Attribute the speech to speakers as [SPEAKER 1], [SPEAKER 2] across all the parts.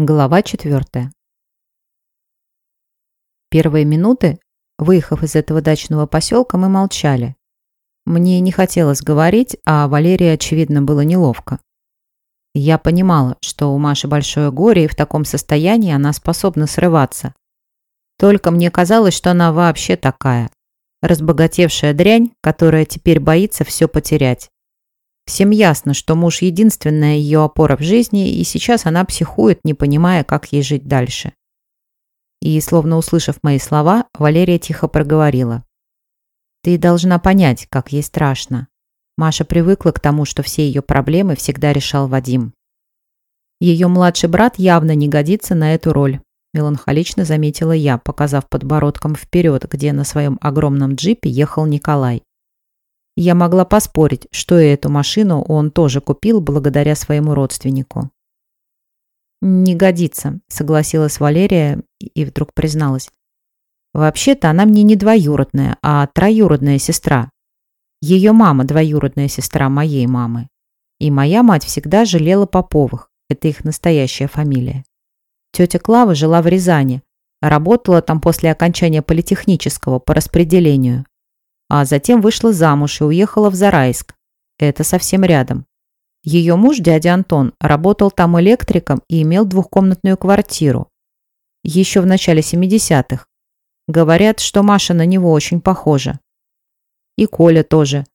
[SPEAKER 1] Глава четвертая. Первые минуты, выехав из этого дачного поселка, мы молчали. Мне не хотелось говорить, а Валерии, очевидно, было неловко. Я понимала, что у Маши большое горе, и в таком состоянии она способна срываться. Только мне казалось, что она вообще такая. Разбогатевшая дрянь, которая теперь боится все потерять. Всем ясно, что муж – единственная ее опора в жизни, и сейчас она психует, не понимая, как ей жить дальше. И, словно услышав мои слова, Валерия тихо проговорила. «Ты должна понять, как ей страшно. Маша привыкла к тому, что все ее проблемы всегда решал Вадим. Ее младший брат явно не годится на эту роль», меланхолично заметила я, показав подбородком вперед, где на своем огромном джипе ехал Николай. Я могла поспорить, что и эту машину он тоже купил благодаря своему родственнику. «Не годится», — согласилась Валерия и вдруг призналась. «Вообще-то она мне не двоюродная, а троюродная сестра. Ее мама двоюродная сестра моей мамы. И моя мать всегда жалела Поповых, это их настоящая фамилия. Тетя Клава жила в Рязани, работала там после окончания политехнического по распределению а затем вышла замуж и уехала в Зарайск. Это совсем рядом. Ее муж, дядя Антон, работал там электриком и имел двухкомнатную квартиру. Еще в начале 70-х. Говорят, что Маша на него очень похожа. И Коля тоже.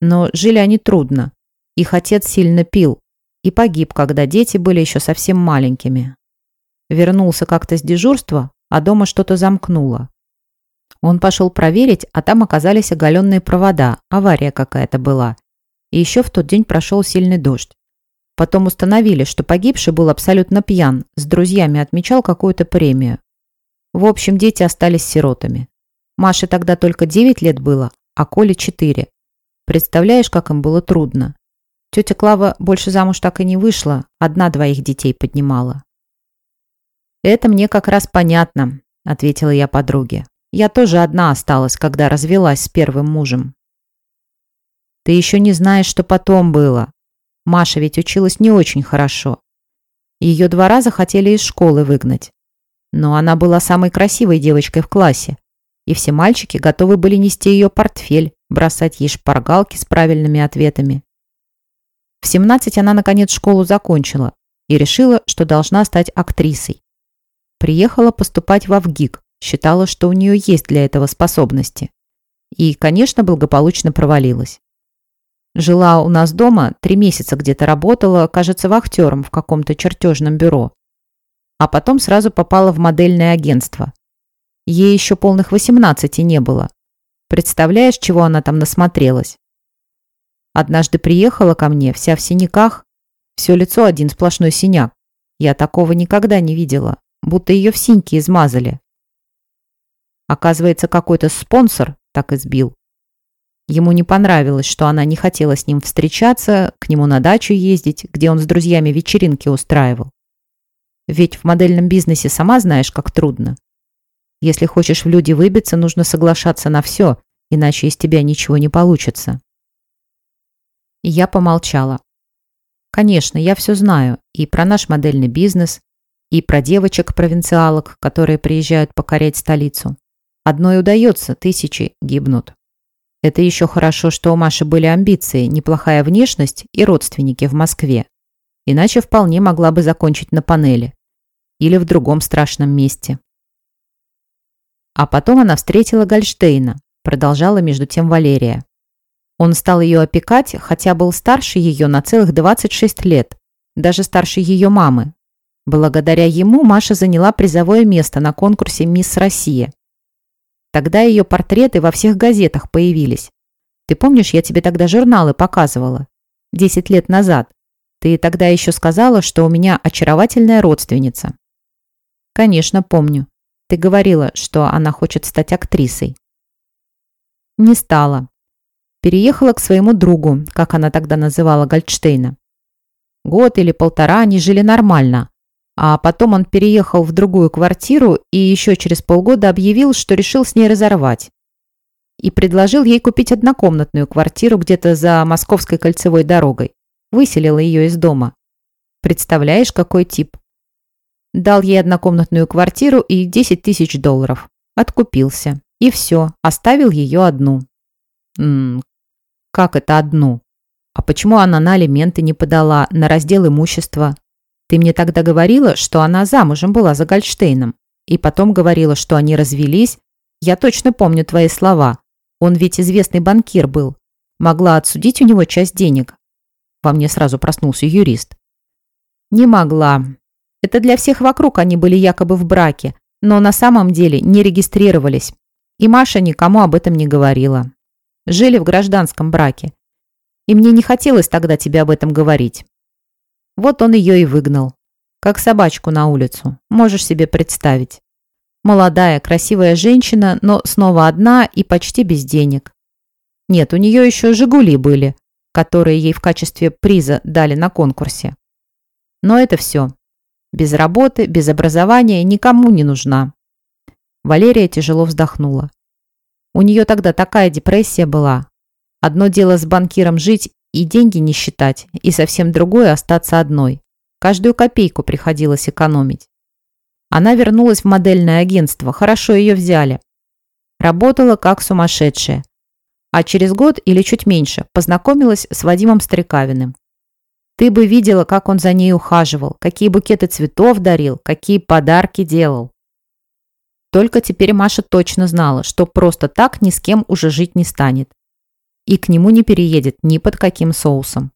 [SPEAKER 1] Но жили они трудно. Их отец сильно пил и погиб, когда дети были еще совсем маленькими. Вернулся как-то с дежурства, а дома что-то замкнуло. Он пошел проверить, а там оказались оголенные провода, авария какая-то была. И еще в тот день прошел сильный дождь. Потом установили, что погибший был абсолютно пьян, с друзьями отмечал какую-то премию. В общем, дети остались сиротами. Маше тогда только 9 лет было, а Коле 4. Представляешь, как им было трудно. Тетя Клава больше замуж так и не вышла, одна двоих детей поднимала. «Это мне как раз понятно», – ответила я подруге. Я тоже одна осталась, когда развелась с первым мужем. Ты еще не знаешь, что потом было. Маша ведь училась не очень хорошо. Ее два раза хотели из школы выгнать. Но она была самой красивой девочкой в классе. И все мальчики готовы были нести ее портфель, бросать ей шпаргалки с правильными ответами. В 17 она, наконец, школу закончила и решила, что должна стать актрисой. Приехала поступать в Авгик, Считала, что у нее есть для этого способности. И, конечно, благополучно провалилась. Жила у нас дома, три месяца где-то работала, кажется, вахтером в каком-то чертежном бюро. А потом сразу попала в модельное агентство. Ей еще полных 18 не было. Представляешь, чего она там насмотрелась? Однажды приехала ко мне, вся в синяках, все лицо один сплошной синяк. Я такого никогда не видела, будто ее в синьки измазали. Оказывается, какой-то спонсор так избил. Ему не понравилось, что она не хотела с ним встречаться, к нему на дачу ездить, где он с друзьями вечеринки устраивал. Ведь в модельном бизнесе сама знаешь, как трудно. Если хочешь в люди выбиться, нужно соглашаться на все, иначе из тебя ничего не получится. я помолчала. Конечно, я все знаю и про наш модельный бизнес, и про девочек-провинциалок, которые приезжают покорять столицу. Одной удается, тысячи гибнут. Это еще хорошо, что у Маши были амбиции, неплохая внешность и родственники в Москве. Иначе вполне могла бы закончить на панели. Или в другом страшном месте. А потом она встретила Гольштейна, продолжала между тем Валерия. Он стал ее опекать, хотя был старше ее на целых 26 лет, даже старше ее мамы. Благодаря ему Маша заняла призовое место на конкурсе «Мисс Россия». Тогда ее портреты во всех газетах появились. Ты помнишь, я тебе тогда журналы показывала? Десять лет назад. Ты тогда еще сказала, что у меня очаровательная родственница. Конечно, помню. Ты говорила, что она хочет стать актрисой. Не стала. Переехала к своему другу, как она тогда называла Гольдштейна. Год или полтора они жили нормально, а потом он переехал в другую квартиру и еще через полгода объявил, что решил с ней разорвать. И предложил ей купить однокомнатную квартиру где-то за Московской кольцевой дорогой. Выселила ее из дома. Представляешь, какой тип? Дал ей однокомнатную квартиру и 10 тысяч долларов. Откупился. И все, оставил ее одну. -м, как это одну? А почему она на алименты не подала, на раздел имущества? Ты мне тогда говорила, что она замужем была за Гольштейном. И потом говорила, что они развелись. Я точно помню твои слова. Он ведь известный банкир был. Могла отсудить у него часть денег. Во мне сразу проснулся юрист. Не могла. Это для всех вокруг они были якобы в браке, но на самом деле не регистрировались. И Маша никому об этом не говорила. Жили в гражданском браке. И мне не хотелось тогда тебе об этом говорить. Вот он ее и выгнал. Как собачку на улицу. Можешь себе представить. Молодая, красивая женщина, но снова одна и почти без денег. Нет, у нее еще «Жигули» были, которые ей в качестве приза дали на конкурсе. Но это все. Без работы, без образования никому не нужна. Валерия тяжело вздохнула. У нее тогда такая депрессия была. Одно дело с банкиром жить и деньги не считать, и совсем другое остаться одной. Каждую копейку приходилось экономить. Она вернулась в модельное агентство, хорошо ее взяли. Работала как сумасшедшая. А через год или чуть меньше познакомилась с Вадимом Стрекавиным. Ты бы видела, как он за ней ухаживал, какие букеты цветов дарил, какие подарки делал. Только теперь Маша точно знала, что просто так ни с кем уже жить не станет. И к нему не переедет ни под каким соусом.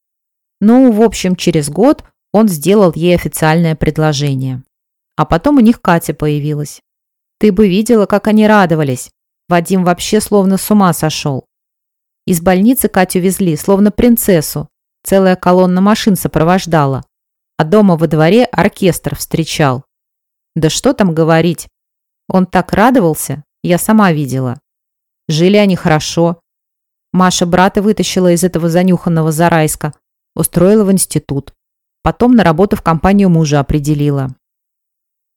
[SPEAKER 1] Ну, в общем, через год он сделал ей официальное предложение. А потом у них Катя появилась. Ты бы видела, как они радовались. Вадим вообще словно с ума сошел. Из больницы Катю везли, словно принцессу. Целая колонна машин сопровождала. А дома во дворе оркестр встречал. Да что там говорить. Он так радовался, я сама видела. Жили они хорошо. Маша брата вытащила из этого занюханного Зарайска, устроила в институт. Потом на работу в компанию мужа определила.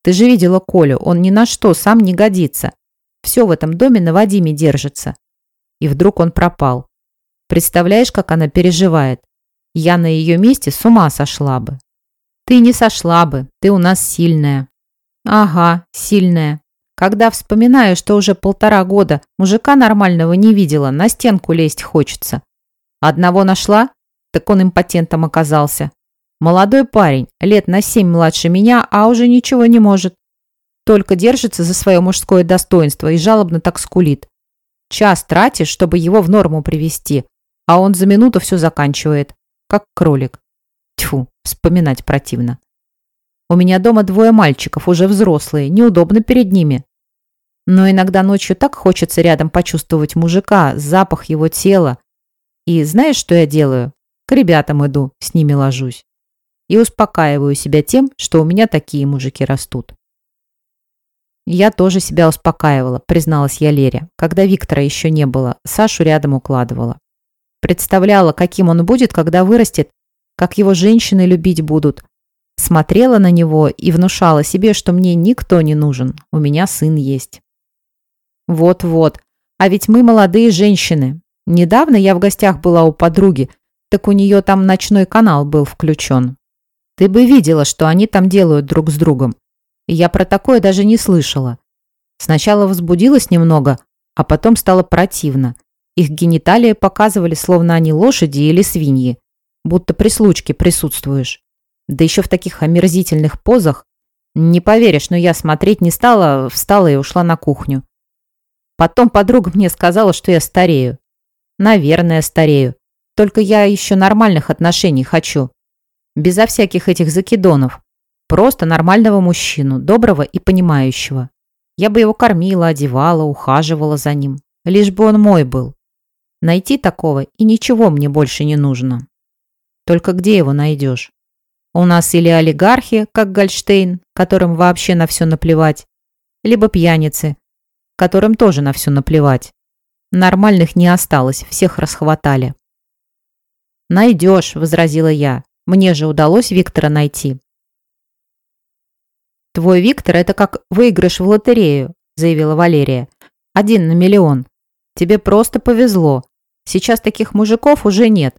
[SPEAKER 1] Ты же видела Колю, он ни на что сам не годится. Все в этом доме на Вадиме держится. И вдруг он пропал. Представляешь, как она переживает? Я на ее месте с ума сошла бы. Ты не сошла бы, ты у нас сильная. Ага, сильная. Когда вспоминаю, что уже полтора года мужика нормального не видела, на стенку лезть хочется. Одного нашла, так он импотентом оказался. Молодой парень, лет на семь младше меня, а уже ничего не может. Только держится за свое мужское достоинство и жалобно так скулит. Час тратишь, чтобы его в норму привести, а он за минуту все заканчивает, как кролик. Тьфу, вспоминать противно. У меня дома двое мальчиков, уже взрослые, неудобно перед ними. Но иногда ночью так хочется рядом почувствовать мужика, запах его тела. И знаешь, что я делаю? К ребятам иду, с ними ложусь. И успокаиваю себя тем, что у меня такие мужики растут. Я тоже себя успокаивала, призналась я Лере, когда Виктора еще не было, Сашу рядом укладывала. Представляла, каким он будет, когда вырастет, как его женщины любить будут. Смотрела на него и внушала себе, что мне никто не нужен, у меня сын есть. Вот-вот. А ведь мы молодые женщины. Недавно я в гостях была у подруги, так у нее там ночной канал был включен. Ты бы видела, что они там делают друг с другом. Я про такое даже не слышала. Сначала возбудилась немного, а потом стало противно. Их гениталии показывали, словно они лошади или свиньи. Будто при случке присутствуешь. Да еще в таких омерзительных позах. Не поверишь, но я смотреть не стала, встала и ушла на кухню. Потом подруга мне сказала, что я старею. Наверное, старею. Только я еще нормальных отношений хочу. Безо всяких этих закидонов. Просто нормального мужчину, доброго и понимающего. Я бы его кормила, одевала, ухаживала за ним. Лишь бы он мой был. Найти такого и ничего мне больше не нужно. Только где его найдешь? У нас или олигархи, как Гольштейн, которым вообще на все наплевать, либо пьяницы, которым тоже на все наплевать. Нормальных не осталось, всех расхватали. «Найдешь», — возразила я. «Мне же удалось Виктора найти». «Твой Виктор — это как выигрыш в лотерею», — заявила Валерия. «Один на миллион. Тебе просто повезло. Сейчас таких мужиков уже нет.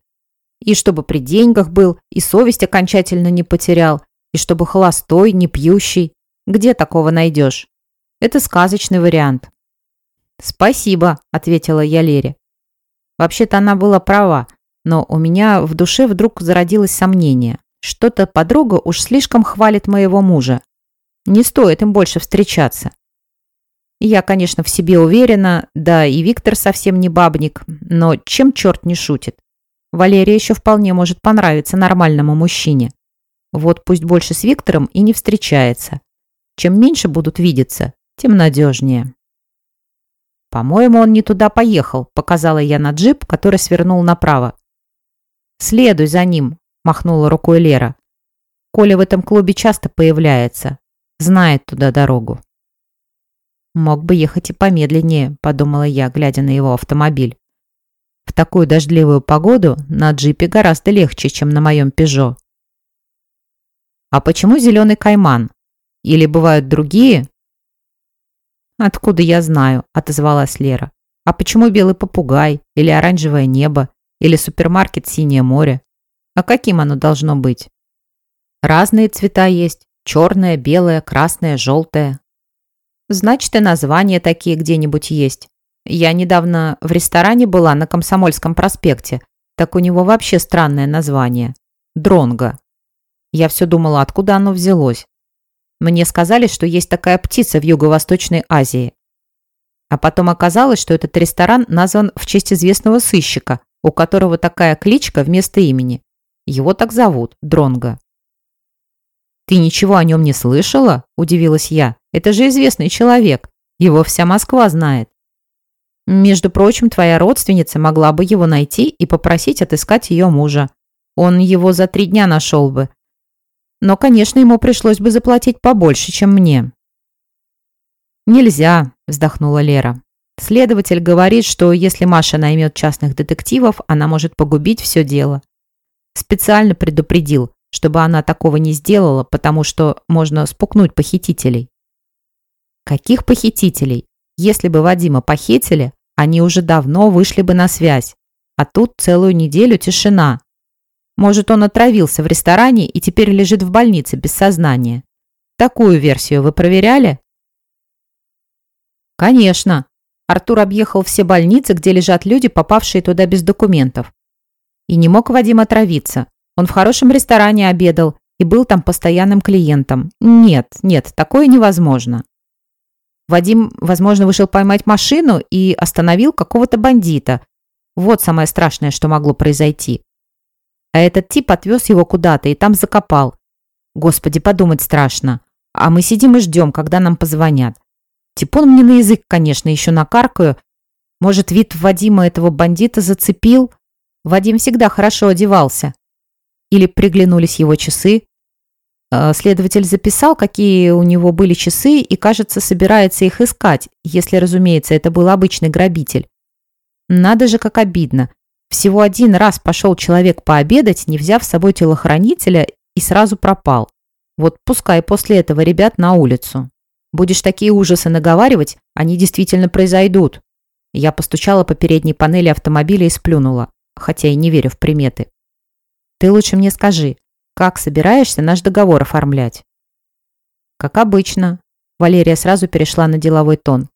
[SPEAKER 1] И чтобы при деньгах был, и совесть окончательно не потерял, И чтобы холостой, не пьющий. Где такого найдешь? Это сказочный вариант. «Спасибо», — ответила я Лере. Вообще-то она была права, но у меня в душе вдруг зародилось сомнение. Что-то подруга уж слишком хвалит моего мужа. Не стоит им больше встречаться. Я, конечно, в себе уверена, да и Виктор совсем не бабник, но чем черт не шутит? Валерия еще вполне может понравиться нормальному мужчине. Вот пусть больше с Виктором и не встречается. Чем меньше будут видеться, тем надежнее. «По-моему, он не туда поехал», – показала я на джип, который свернул направо. «Следуй за ним», – махнула рукой Лера. «Коля в этом клубе часто появляется. Знает туда дорогу». «Мог бы ехать и помедленнее», – подумала я, глядя на его автомобиль. В такую дождливую погоду на джипе гораздо легче, чем на моем «Пежо». «А почему зеленый кайман? Или бывают другие?» «Откуда я знаю?» – отозвалась Лера. «А почему белый попугай? Или оранжевое небо? Или супермаркет «Синее море»? А каким оно должно быть?» «Разные цвета есть. Черное, белое, красное, желтое». «Значит, и названия такие где-нибудь есть. Я недавно в ресторане была на Комсомольском проспекте. Так у него вообще странное название. Дронго. Я все думала, откуда оно взялось. Мне сказали, что есть такая птица в Юго-Восточной Азии. А потом оказалось, что этот ресторан назван в честь известного сыщика, у которого такая кличка вместо имени. Его так зовут, Дронго. «Ты ничего о нем не слышала?» – удивилась я. «Это же известный человек. Его вся Москва знает». «Между прочим, твоя родственница могла бы его найти и попросить отыскать ее мужа. Он его за три дня нашел бы, но, конечно, ему пришлось бы заплатить побольше, чем мне. «Нельзя», – вздохнула Лера. «Следователь говорит, что если Маша наймет частных детективов, она может погубить все дело. Специально предупредил, чтобы она такого не сделала, потому что можно спукнуть похитителей». «Каких похитителей? Если бы Вадима похитили, они уже давно вышли бы на связь. А тут целую неделю тишина. Может, он отравился в ресторане и теперь лежит в больнице без сознания. Такую версию вы проверяли? Конечно. Артур объехал все больницы, где лежат люди, попавшие туда без документов. И не мог Вадим отравиться. Он в хорошем ресторане обедал и был там постоянным клиентом. Нет, нет, такое невозможно. Вадим, возможно, вышел поймать машину и остановил какого-то бандита. Вот самое страшное, что могло произойти. А этот тип отвез его куда-то и там закопал. Господи, подумать страшно. А мы сидим и ждем, когда нам позвонят. Типон мне на язык, конечно, еще накаркаю. Может, вид Вадима этого бандита зацепил? Вадим всегда хорошо одевался. Или приглянулись его часы. А, следователь записал, какие у него были часы, и, кажется, собирается их искать, если, разумеется, это был обычный грабитель. Надо же, как обидно. Всего один раз пошел человек пообедать, не взяв с собой телохранителя, и сразу пропал. Вот пускай после этого ребят на улицу. Будешь такие ужасы наговаривать, они действительно произойдут. Я постучала по передней панели автомобиля и сплюнула, хотя и не верю в приметы. Ты лучше мне скажи, как собираешься наш договор оформлять? Как обычно. Валерия сразу перешла на деловой тон.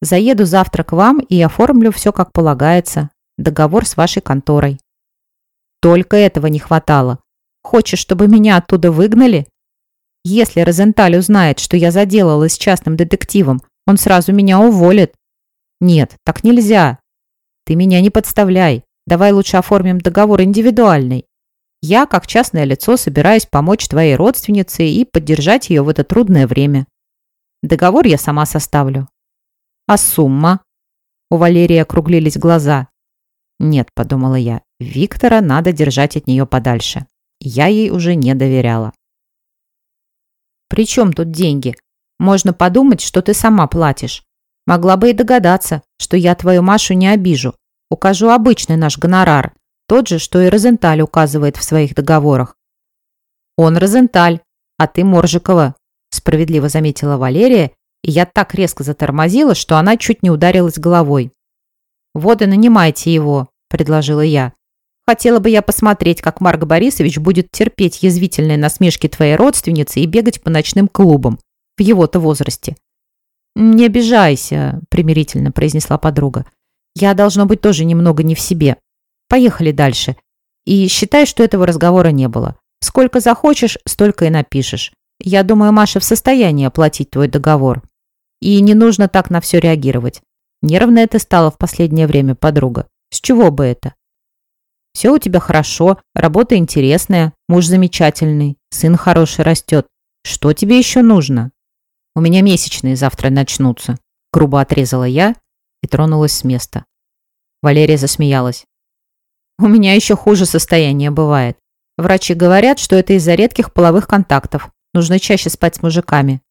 [SPEAKER 1] Заеду завтра к вам и оформлю все как полагается договор с вашей конторой. Только этого не хватало. Хочешь, чтобы меня оттуда выгнали? Если Розенталь узнает, что я заделалась с частным детективом, он сразу меня уволит. Нет, так нельзя. Ты меня не подставляй. Давай лучше оформим договор индивидуальный. Я, как частное лицо, собираюсь помочь твоей родственнице и поддержать ее в это трудное время. Договор я сама составлю. А сумма? У Валерии округлились глаза. Нет, подумала я, Виктора надо держать от нее подальше. Я ей уже не доверяла. «При чем тут деньги? Можно подумать, что ты сама платишь. Могла бы и догадаться, что я твою Машу не обижу. Укажу обычный наш гонорар, тот же, что и Розенталь указывает в своих договорах». «Он Розенталь, а ты Моржикова», справедливо заметила Валерия, и я так резко затормозила, что она чуть не ударилась головой. «Вот и нанимайте его», – предложила я. Хотела бы я посмотреть, как Марк Борисович будет терпеть язвительные насмешки твоей родственницы и бегать по ночным клубам в его-то возрасте. «Не обижайся», – примирительно произнесла подруга. «Я, должно быть, тоже немного не в себе. Поехали дальше. И считай, что этого разговора не было. Сколько захочешь, столько и напишешь. Я думаю, Маша в состоянии оплатить твой договор. И не нужно так на все реагировать. Нервная ты стала в последнее время, подруга. С чего бы это? Все у тебя хорошо, работа интересная, муж замечательный, сын хороший растет. Что тебе еще нужно? У меня месячные завтра начнутся. Грубо отрезала я и тронулась с места. Валерия засмеялась. У меня еще хуже состояние бывает. Врачи говорят, что это из-за редких половых контактов. Нужно чаще спать с мужиками.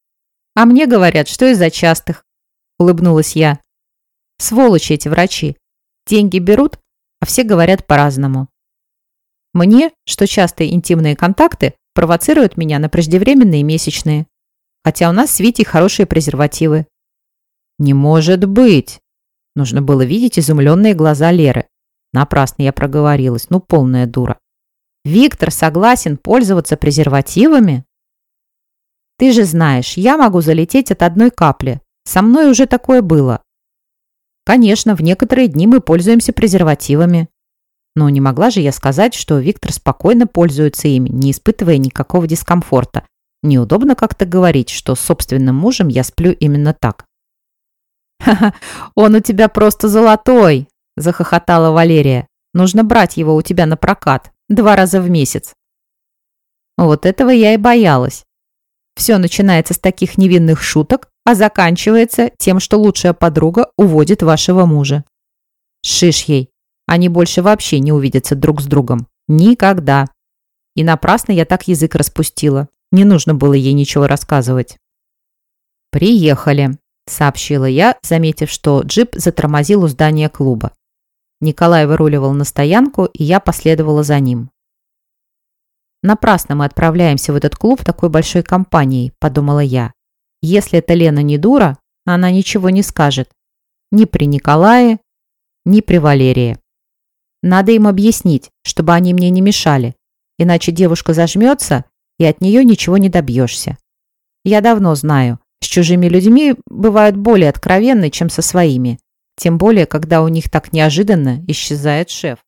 [SPEAKER 1] А мне говорят, что из-за частых. Улыбнулась я. Сволочи эти врачи. Деньги берут, а все говорят по-разному. Мне, что частые интимные контакты провоцируют меня на преждевременные месячные. Хотя у нас с Витей хорошие презервативы. Не может быть. Нужно было видеть изумленные глаза Леры. Напрасно я проговорилась, ну полная дура. Виктор согласен пользоваться презервативами? Ты же знаешь, я могу залететь от одной капли. Со мной уже такое было. Конечно, в некоторые дни мы пользуемся презервативами. Но не могла же я сказать, что Виктор спокойно пользуется ими, не испытывая никакого дискомфорта. Неудобно как-то говорить, что с собственным мужем я сплю именно так. «Ха-ха, он у тебя просто золотой!» захохотала Валерия. Нужно брать его у тебя на прокат. Два раза в месяц. Вот этого я и боялась. Все начинается с таких невинных шуток, а заканчивается тем, что лучшая подруга уводит вашего мужа. Шиш ей. Они больше вообще не увидятся друг с другом. Никогда. И напрасно я так язык распустила. Не нужно было ей ничего рассказывать. «Приехали», — сообщила я, заметив, что джип затормозил у здания клуба. Николай выруливал на стоянку, и я последовала за ним. «Напрасно мы отправляемся в этот клуб такой большой компанией», – подумала я. «Если эта Лена не дура, она ничего не скажет. Ни при Николае, ни при Валерии. Надо им объяснить, чтобы они мне не мешали, иначе девушка зажмется, и от нее ничего не добьешься. Я давно знаю, с чужими людьми бывают более откровенны, чем со своими. Тем более, когда у них так неожиданно исчезает шеф.